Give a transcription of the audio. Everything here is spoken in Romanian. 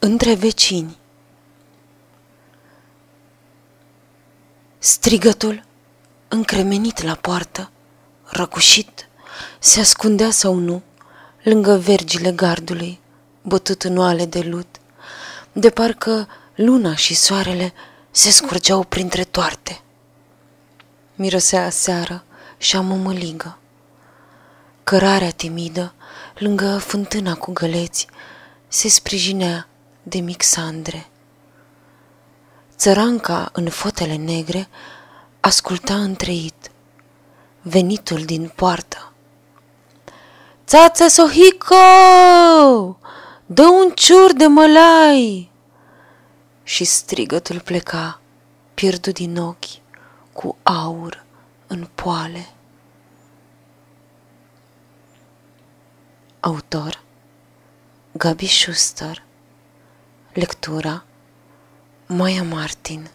Între vecini Strigătul, încremenit la poartă, răcușit, se ascundea sau nu, lângă vergile gardului, bătut în oale de lut, de parcă luna și soarele se scurgeau printre toarte. Mirosea seară și a mămăligă. Cărarea timidă, lângă fântâna cu găleți, se sprijinea de mixandre. Țăranca în fotele negre asculta întreit venitul din poartă. Țață Sohico! Dă un ciur de mălai! Și strigătul pleca, pierdut din ochi, cu aur în poale. Autor Gabi Schuster Lectura Maya Martin